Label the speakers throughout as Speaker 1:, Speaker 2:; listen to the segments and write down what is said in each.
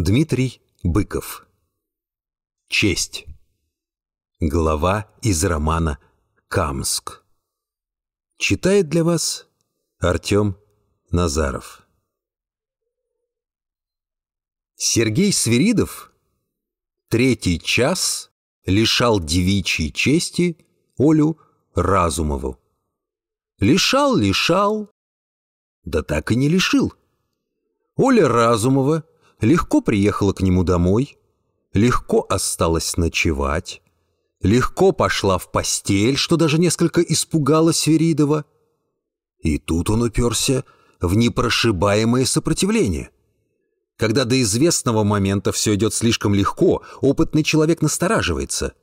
Speaker 1: Дмитрий Быков. Честь. Глава из романа «Камск». Читает для вас Артем Назаров. Сергей Свиридов третий час лишал девичьей чести Олю Разумову. Лишал, лишал, да так и не лишил. Оля Разумова легко приехала к нему домой, легко осталась ночевать, легко пошла в постель, что даже несколько испугало Свиридова. И тут он уперся в непрошибаемое сопротивление. Когда до известного момента все идет слишком легко, опытный человек настораживается.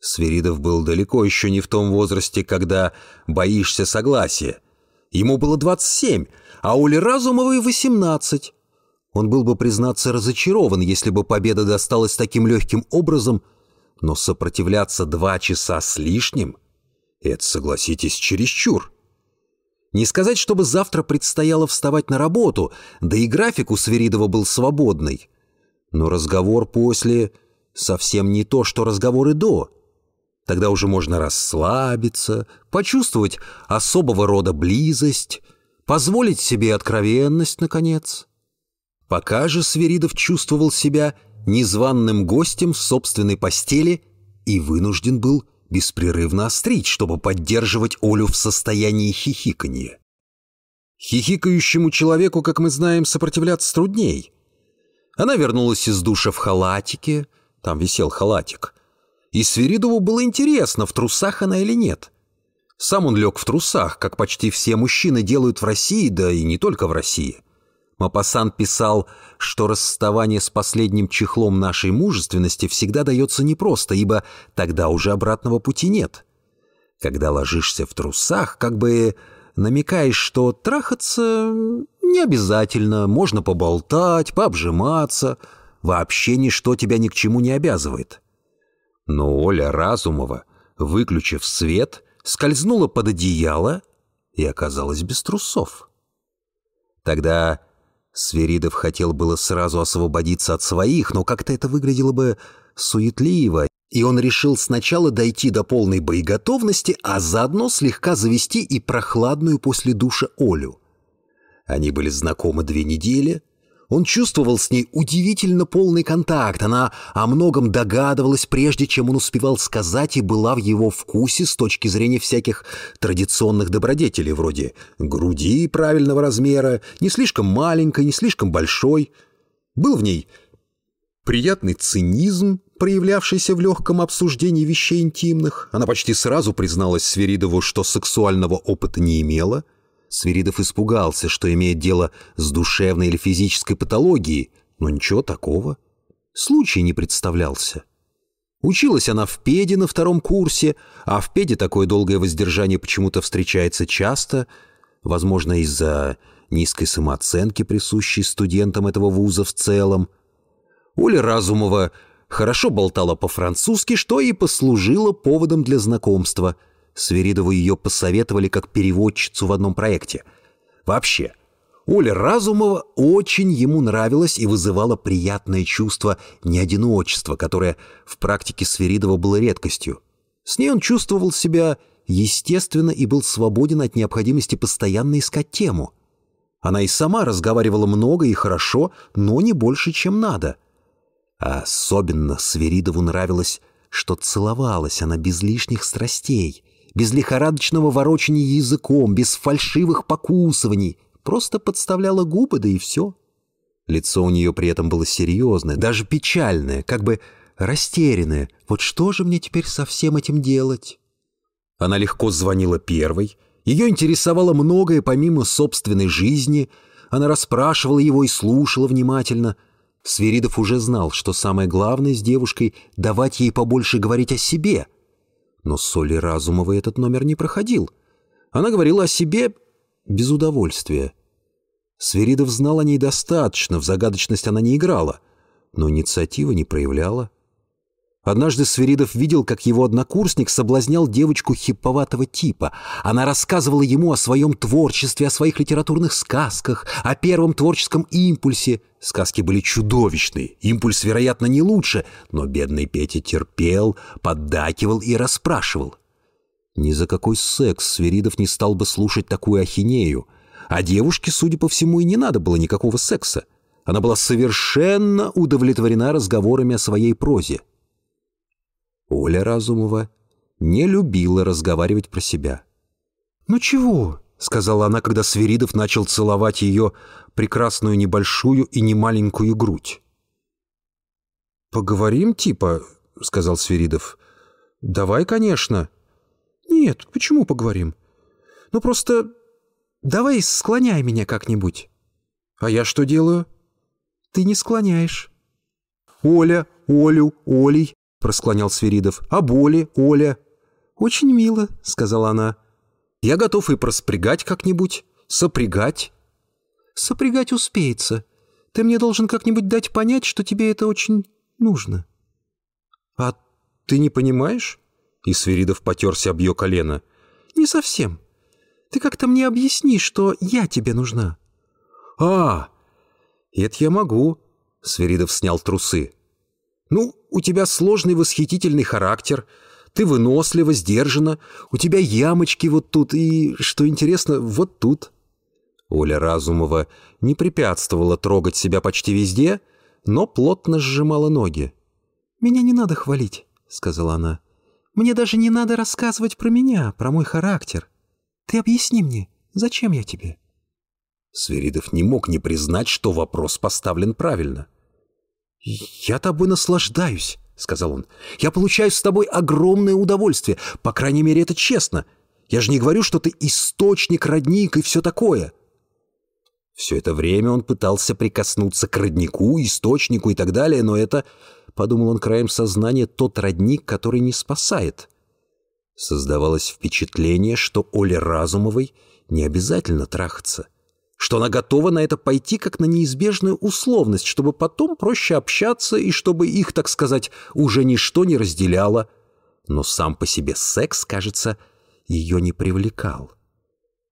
Speaker 1: Свиридов был далеко еще не в том возрасте, когда боишься согласия. Ему было 27, а Оле Разумовой 18. Он был бы, признаться, разочарован, если бы победа досталась таким легким образом, но сопротивляться два часа с лишним — это, согласитесь, чересчур. Не сказать, чтобы завтра предстояло вставать на работу, да и график у Свиридова был свободный. Но разговор после совсем не то, что разговоры до. Тогда уже можно расслабиться, почувствовать особого рода близость, позволить себе откровенность, наконец. Пока же Свиридов чувствовал себя незваным гостем в собственной постели и вынужден был беспрерывно острить, чтобы поддерживать Олю в состоянии хихиканья. Хихикающему человеку, как мы знаем, сопротивляться трудней. Она вернулась из душа в халатике, там висел халатик, и Свиридову было интересно, в трусах она или нет. Сам он лег в трусах, как почти все мужчины делают в России, да и не только в России. Мапасан писал, что расставание с последним чехлом нашей мужественности всегда дается непросто, ибо тогда уже обратного пути нет. Когда ложишься в трусах, как бы намекаешь, что трахаться не обязательно, можно поболтать, пообжиматься, вообще ничто тебя ни к чему не обязывает. Но Оля Разумова, выключив свет, скользнула под одеяло и оказалась без трусов. Тогда Сверидов хотел было сразу освободиться от своих, но как-то это выглядело бы суетливо, и он решил сначала дойти до полной боеготовности, а заодно слегка завести и прохладную после душа Олю. Они были знакомы две недели, он чувствовал с ней удивительно полный контакт. Она о многом догадывалась, прежде чем он успевал сказать, и была в его вкусе с точки зрения всяких традиционных добродетелей, вроде груди правильного размера, не слишком маленькой, не слишком большой. Был в ней приятный цинизм, проявлявшийся в легком обсуждении вещей интимных. Она почти сразу призналась Сверидову, что сексуального опыта не имела — Свиридов испугался, что имеет дело с душевной или физической патологией, но ничего такого. Случай не представлялся. Училась она в ПЕДе на втором курсе, а в ПЕДе такое долгое воздержание почему-то встречается часто, возможно, из-за низкой самооценки, присущей студентам этого вуза в целом. Оля Разумова хорошо болтала по-французски, что и послужило поводом для знакомства – Сверидову ее посоветовали как переводчицу в одном проекте. Вообще, Оля Разумова очень ему нравилась и вызывала приятное чувство неодиночества, которое в практике Сверидова было редкостью. С ней он чувствовал себя естественно и был свободен от необходимости постоянно искать тему. Она и сама разговаривала много и хорошо, но не больше, чем надо. А особенно Сверидову нравилось, что целовалась она без лишних страстей — без лихорадочного ворочания языком, без фальшивых покусываний. Просто подставляла губы, да и все. Лицо у нее при этом было серьезное, даже печальное, как бы растерянное. Вот что же мне теперь со всем этим делать? Она легко звонила первой. Ее интересовало многое помимо собственной жизни. Она расспрашивала его и слушала внимательно. Свиридов уже знал, что самое главное с девушкой — давать ей побольше говорить о себе — но с Олей Разумовой этот номер не проходил. Она говорила о себе без удовольствия. Сверидов знал о ней достаточно, в загадочность она не играла, но инициативы не проявляла. Однажды Свиридов видел, как его однокурсник соблазнял девочку хиповатого типа. Она рассказывала ему о своем творчестве, о своих литературных сказках, о первом творческом импульсе. Сказки были чудовищные, импульс, вероятно, не лучше, но бедный Петя терпел, поддакивал и расспрашивал. Ни за какой секс Свиридов не стал бы слушать такую ахинею. А девушке, судя по всему, и не надо было никакого секса. Она была совершенно удовлетворена разговорами о своей прозе. Оля Разумова не любила разговаривать про себя. «Ну чего?» — сказала она, когда Свиридов начал целовать ее прекрасную небольшую и немаленькую грудь. «Поговорим, типа?» — сказал Свиридов. «Давай, конечно». «Нет, почему поговорим? Ну просто давай склоняй меня как-нибудь». «А я что делаю?» «Ты не склоняешь». «Оля, Олю, Олей», — просклонял Свиридов. «А боли, Оля?» «Очень мило», — сказала она. «Я готов и проспрягать как-нибудь, сопрягать». «Сопрягать успеется. Ты мне должен как-нибудь дать понять, что тебе это очень нужно». «А ты не понимаешь?» И Свиридов потерся об ее колено. «Не совсем. Ты как-то мне объясни, что я тебе нужна». «А, это я могу», — Свиридов снял трусы. «Ну, у тебя сложный восхитительный характер, ты вынослива, сдержана, у тебя ямочки вот тут и, что интересно, вот тут». Оля Разумова не препятствовала трогать себя почти везде, но плотно сжимала ноги. «Меня не надо хвалить», — сказала она. «Мне даже не надо рассказывать про меня, про мой характер. Ты объясни мне, зачем я тебе?» Свиридов не мог не признать, что вопрос поставлен правильно. «Я тобой наслаждаюсь», — сказал он. «Я получаю с тобой огромное удовольствие. По крайней мере, это честно. Я же не говорю, что ты источник, родник и все такое». Все это время он пытался прикоснуться к роднику, источнику и так далее, но это, подумал он краем сознания, тот родник, который не спасает. Создавалось впечатление, что Оле Разумовой не обязательно трахаться — что она готова на это пойти как на неизбежную условность, чтобы потом проще общаться и чтобы их, так сказать, уже ничто не разделяло. Но сам по себе секс, кажется, ее не привлекал.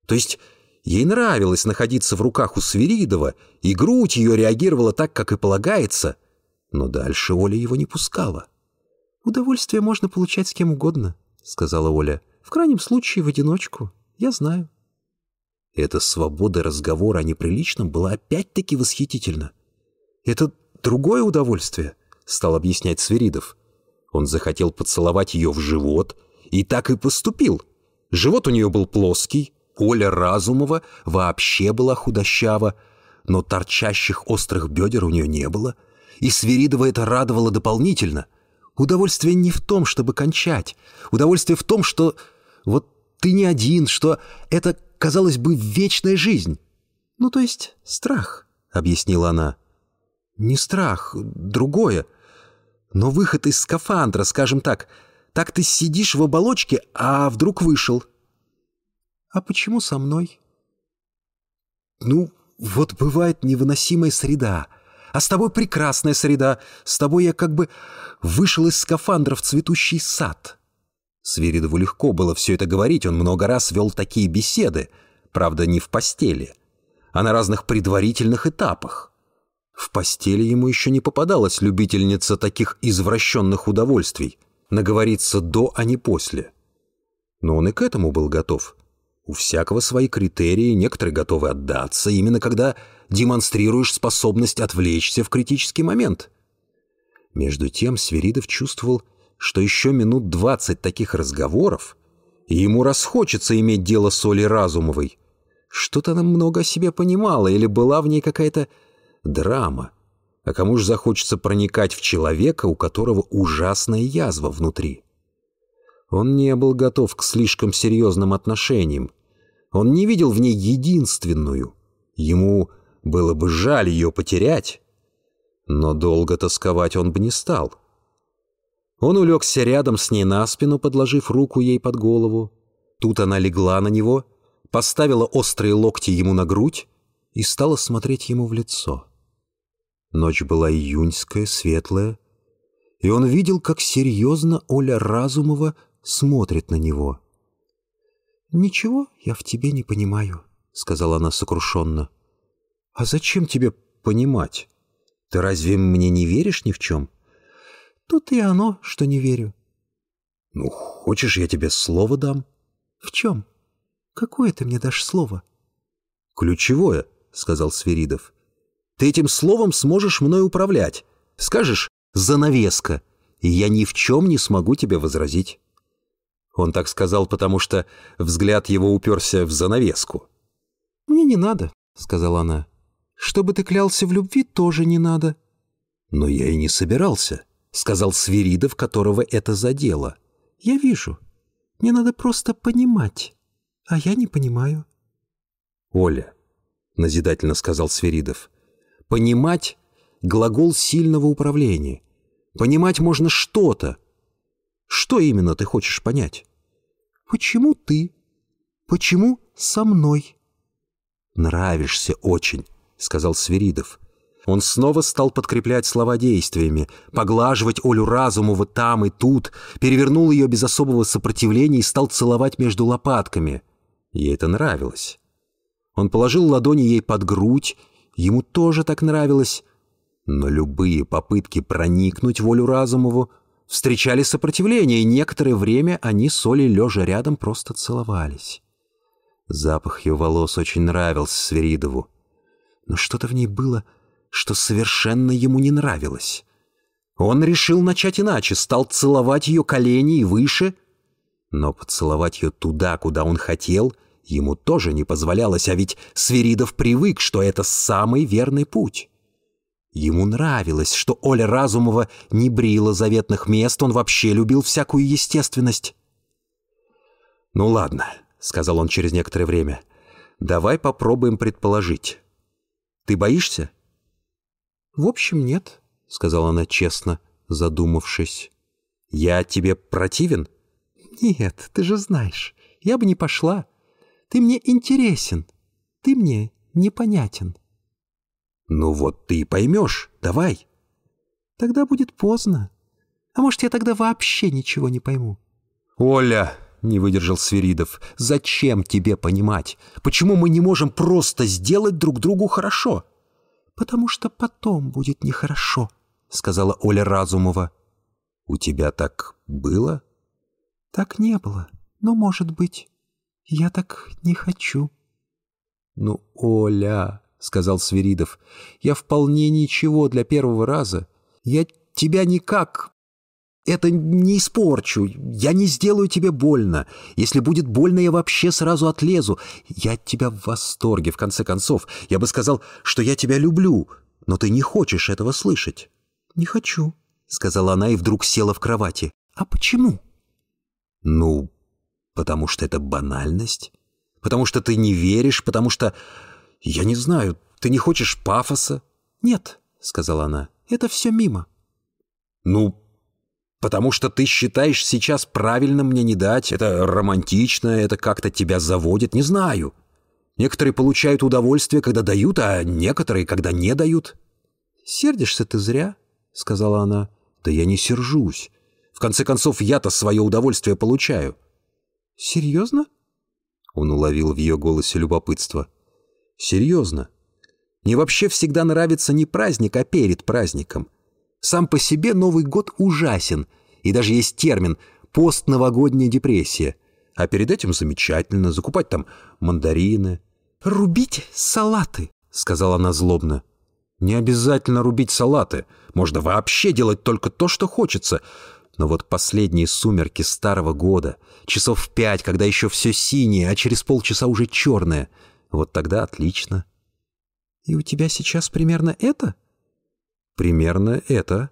Speaker 1: То есть ей нравилось находиться в руках у Свиридова, и грудь ее реагировала так, как и полагается, но дальше Оля его не пускала. «Удовольствие можно получать с кем угодно», — сказала Оля. «В крайнем случае в одиночку, я знаю». Эта свобода разговора о неприличном была опять-таки восхитительна. «Это другое удовольствие», — стал объяснять Свиридов. Он захотел поцеловать ее в живот и так и поступил. Живот у нее был плоский, Оля Разумова вообще была худощава, но торчащих острых бедер у нее не было, и Свиридова это радовало дополнительно. Удовольствие не в том, чтобы кончать. Удовольствие в том, что вот ты не один, что это казалось бы, вечная жизнь. Ну, то есть страх, — объяснила она. Не страх, другое. Но выход из скафандра, скажем так. Так ты сидишь в оболочке, а вдруг вышел. А почему со мной? Ну, вот бывает невыносимая среда. А с тобой прекрасная среда. С тобой я как бы вышел из скафандра в цветущий сад. Свиридову легко было все это говорить, он много раз вел такие беседы, правда, не в постели, а на разных предварительных этапах. В постели ему еще не попадалась любительница таких извращенных удовольствий, наговориться до, а не после. Но он и к этому был готов. У всякого свои критерии, некоторые готовы отдаться, именно когда демонстрируешь способность отвлечься в критический момент. Между тем Свиридов чувствовал, что еще минут двадцать таких разговоров, и ему расхочется иметь дело с Олей Разумовой. Что-то она много о себе понимала, или была в ней какая-то драма. А кому же захочется проникать в человека, у которого ужасная язва внутри? Он не был готов к слишком серьезным отношениям. Он не видел в ней единственную. Ему было бы жаль ее потерять. Но долго тосковать он бы не стал. — он улегся рядом с ней на спину, подложив руку ей под голову. Тут она легла на него, поставила острые локти ему на грудь и стала смотреть ему в лицо. Ночь была июньская, светлая, и он видел, как серьезно Оля Разумова смотрит на него.
Speaker 2: «Ничего я в тебе не понимаю», — сказала она сокрушенно.
Speaker 1: «А зачем тебе понимать? Ты разве мне не веришь ни в чем?»
Speaker 2: «Тут и оно, что не верю».
Speaker 1: «Ну, хочешь, я тебе слово дам?»
Speaker 2: «В чем? Какое ты мне дашь слово?»
Speaker 1: «Ключевое», — сказал Свиридов. «Ты этим словом сможешь мной управлять. Скажешь «занавеска», и я ни в чем не смогу тебе возразить». Он так сказал, потому что взгляд его уперся в занавеску.
Speaker 2: «Мне не надо», — сказала она. «Чтобы ты клялся в любви, тоже не надо».
Speaker 1: «Но я и не собирался», — сказал Свиридов, которого это задело.
Speaker 2: «Я вижу. Мне надо просто понимать, а я не понимаю».
Speaker 1: «Оля», — назидательно сказал Свиридов, — «понимать — глагол сильного управления. Понимать можно что-то, что именно ты хочешь понять?
Speaker 2: Почему ты? Почему со мной?
Speaker 1: Нравишься очень, сказал Свиридов. Он снова стал подкреплять слова действиями, поглаживать Олю Разумову там и тут, перевернул ее без особого сопротивления и стал целовать между лопатками. Ей это нравилось. Он положил ладони ей под грудь, ему тоже так нравилось. Но любые попытки проникнуть в Олю Разумову встречали сопротивление, и некоторое время они с Олей, лежа рядом, просто целовались. Запах ее волос очень нравился Сверидову, но что-то в ней было, что совершенно ему не нравилось. Он решил начать иначе, стал целовать ее колени и выше, но поцеловать ее туда, куда он хотел, ему тоже не позволялось, а ведь Сверидов привык, что это самый верный путь. Ему нравилось, что Оля Разумова не брила заветных мест, он вообще любил всякую естественность. «Ну ладно», — сказал он через некоторое время, — «давай попробуем предположить. Ты боишься?»
Speaker 2: «В общем, нет», — сказала она честно, задумавшись.
Speaker 1: «Я тебе противен?»
Speaker 2: «Нет, ты же знаешь, я бы не пошла. Ты мне интересен, ты мне непонятен».
Speaker 1: «Ну вот ты и поймешь. Давай».
Speaker 2: «Тогда будет поздно. А может, я тогда вообще ничего не пойму».
Speaker 1: «Оля!» — не выдержал Свиридов. «Зачем тебе понимать? Почему мы не можем просто сделать друг другу хорошо?»
Speaker 2: «Потому что потом будет нехорошо», — сказала Оля Разумова.
Speaker 1: «У тебя так было?»
Speaker 2: «Так не было. Но, может быть, я так не хочу».
Speaker 1: «Ну, Оля...» — сказал Свиридов. «Я вполне ничего для первого раза. Я тебя никак это не испорчу. Я не сделаю тебе больно. Если будет больно, я вообще сразу отлезу. Я от тебя в восторге, в конце концов. Я бы сказал, что я тебя люблю, но ты не хочешь этого слышать».
Speaker 2: «Не хочу», —
Speaker 1: сказала она и вдруг села в кровати.
Speaker 2: «А почему?»
Speaker 1: «Ну, потому что это банальность. Потому что ты не веришь, потому что «Я не знаю, ты не хочешь пафоса?»
Speaker 2: «Нет», — сказала она, — «это все мимо».
Speaker 1: «Ну, потому что ты считаешь сейчас правильно мне не дать, это романтично, это как-то тебя заводит, не знаю. Некоторые получают удовольствие, когда дают, а некоторые, когда не дают».
Speaker 2: «Сердишься ты зря», — сказала она.
Speaker 1: «Да я не сержусь. В конце концов, я-то свое удовольствие получаю».
Speaker 2: «Серьезно?»
Speaker 1: Он уловил в ее голосе любопытство. Серьезно. Мне вообще всегда нравится не праздник, а перед праздником. Сам по себе Новый год ужасен, и даже есть термин «постновогодняя депрессия». А перед этим замечательно закупать там мандарины.
Speaker 2: «Рубить салаты», — сказала она злобно.
Speaker 1: «Не обязательно рубить салаты. Можно вообще делать только то, что хочется. Но вот последние сумерки старого года, часов в пять, когда еще все синее, а через полчаса уже черное — вот тогда отлично.
Speaker 2: И у тебя сейчас примерно это?
Speaker 1: Примерно это.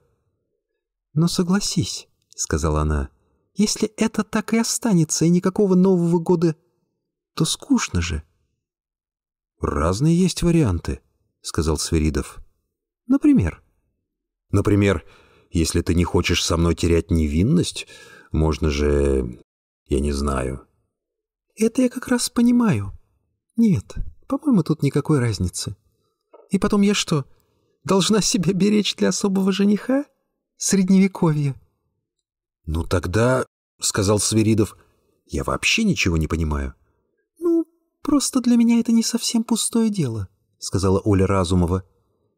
Speaker 2: Но согласись, сказала она, если это так и останется, и никакого Нового года, то скучно же.
Speaker 1: Разные есть варианты, сказал Сверидов.
Speaker 2: Например?
Speaker 1: Например, если ты не хочешь со мной терять невинность, можно же... Я не знаю.
Speaker 2: Это я как раз понимаю, «Нет, по-моему, тут никакой разницы. И потом я что, должна себя беречь для особого жениха? Средневековье».
Speaker 1: «Ну тогда, — сказал Свиридов, — я вообще ничего не понимаю».
Speaker 2: «Ну, просто для меня это не совсем пустое дело», — сказала Оля Разумова.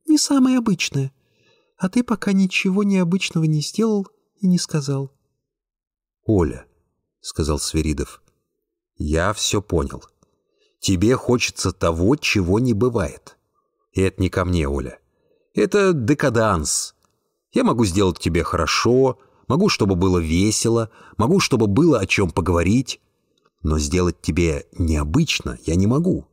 Speaker 2: «Не самое обычное. А ты пока ничего необычного не сделал и не сказал».
Speaker 1: «Оля», — сказал Свиридов, — «я все понял. Тебе хочется того, чего не бывает. И это не ко мне, Оля. Это декаданс. Я могу сделать тебе хорошо, могу, чтобы было весело, могу, чтобы было о чем поговорить, но сделать тебе необычно я не могу.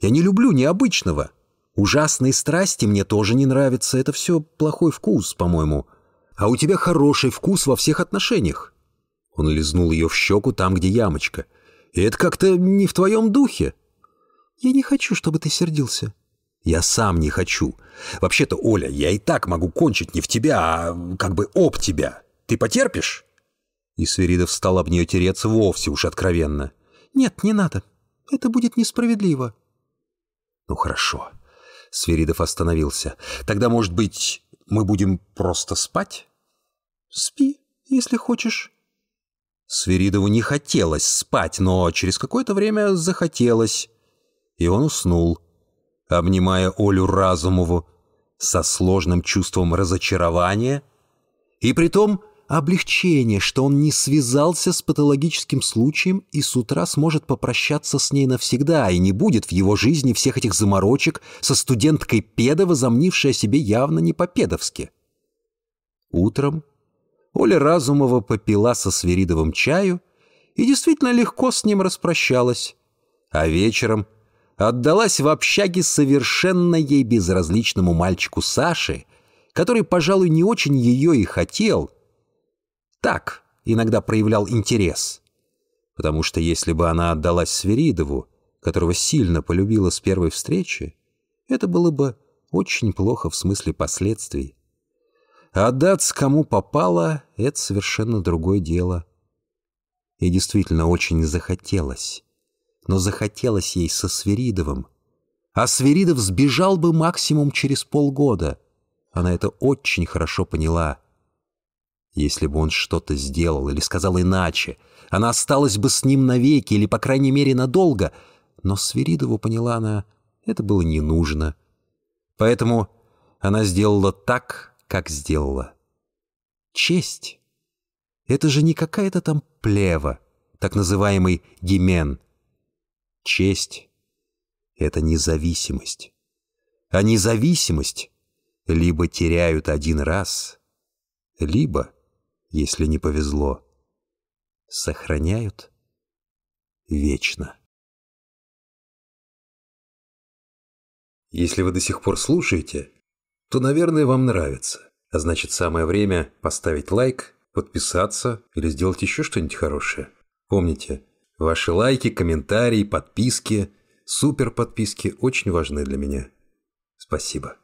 Speaker 1: Я не люблю необычного. Ужасные страсти мне тоже не нравятся, это все плохой вкус, по-моему. А у тебя хороший вкус во всех отношениях. Он лизнул ее в щеку там, где ямочка. И это как-то не в твоем духе.
Speaker 2: Я не хочу, чтобы ты сердился.
Speaker 1: Я сам не хочу. Вообще-то, Оля, я и так могу кончить не в тебя, а как бы об тебя. Ты потерпишь?» И Свиридов стал об нее тереться вовсе уж откровенно.
Speaker 2: «Нет, не надо. Это будет несправедливо».
Speaker 1: «Ну хорошо». Свиридов остановился. «Тогда, может быть, мы будем просто спать?»
Speaker 2: «Спи, если хочешь».
Speaker 1: Свиридову не хотелось спать, но через какое-то время захотелось. И он уснул, обнимая Олю Разумову со сложным чувством разочарования и притом облегчение, что он не связался с патологическим случаем и с утра сможет попрощаться с ней навсегда, и не будет в его жизни всех этих заморочек со студенткой педа, возомнившей о себе явно не по-педовски. Утром Оля Разумова попила со Свиридовым чаю и действительно легко с ним распрощалась, а вечером отдалась в общаге совершенно ей безразличному мальчику Саше, который, пожалуй, не очень ее и хотел. Так иногда проявлял интерес. Потому что если бы она отдалась Свиридову, которого сильно полюбила с первой встречи, это было бы очень плохо в смысле последствий. А отдаться кому попало — это совершенно другое дело. И действительно очень захотелось. Но захотелось ей со Свиридовым. А Свиридов сбежал бы максимум через полгода. Она это очень хорошо поняла. Если бы он что-то сделал или сказал иначе, она осталась бы с ним навеки или, по крайней мере, надолго. Но Свиридову, поняла она, это было не нужно. Поэтому она сделала так, как сделала. Честь — это же не какая-то там плева, так называемый гимен. Честь — это независимость. А независимость либо теряют один раз, либо, если не повезло, сохраняют вечно. Если вы до сих пор слушаете, то, наверное, вам нравится. А значит, самое время поставить лайк, подписаться или сделать еще что-нибудь хорошее. Помните, ваши лайки, комментарии, подписки, супер подписки очень важны для меня. Спасибо.